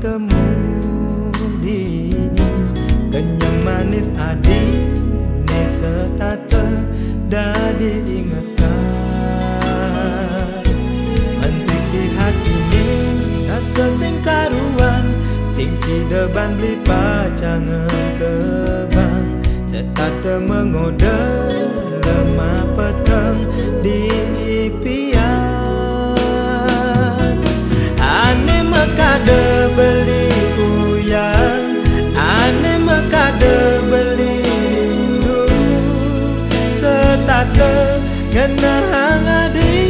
temu dini Kenyang manis adi Ni setata Dadi ingatan Mentik di hati ni Rasa sing karuan. Cing si deban beli pacangan kebang Setata mengoda Lemah petang Di impian Setata ngenang adi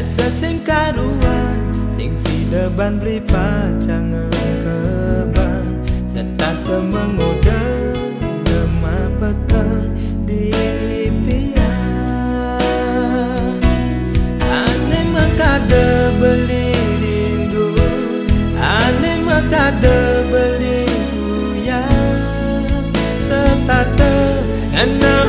Rasa sing karuan Sing si deban beli pacangan kebang Serta kemengoda Lemah petang di impian Ane mekade beli rindu Ane mekade beli uyang Serta kenang adi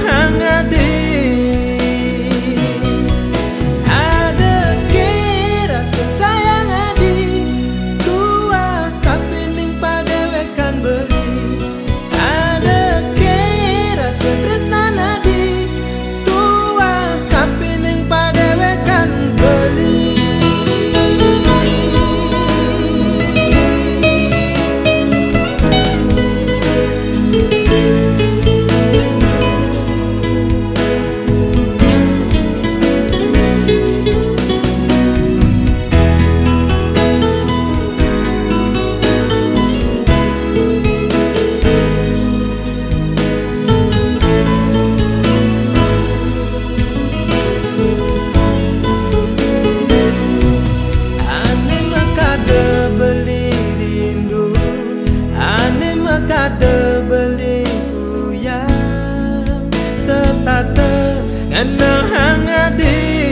Ane mekade beli uyang Setata ngenang adi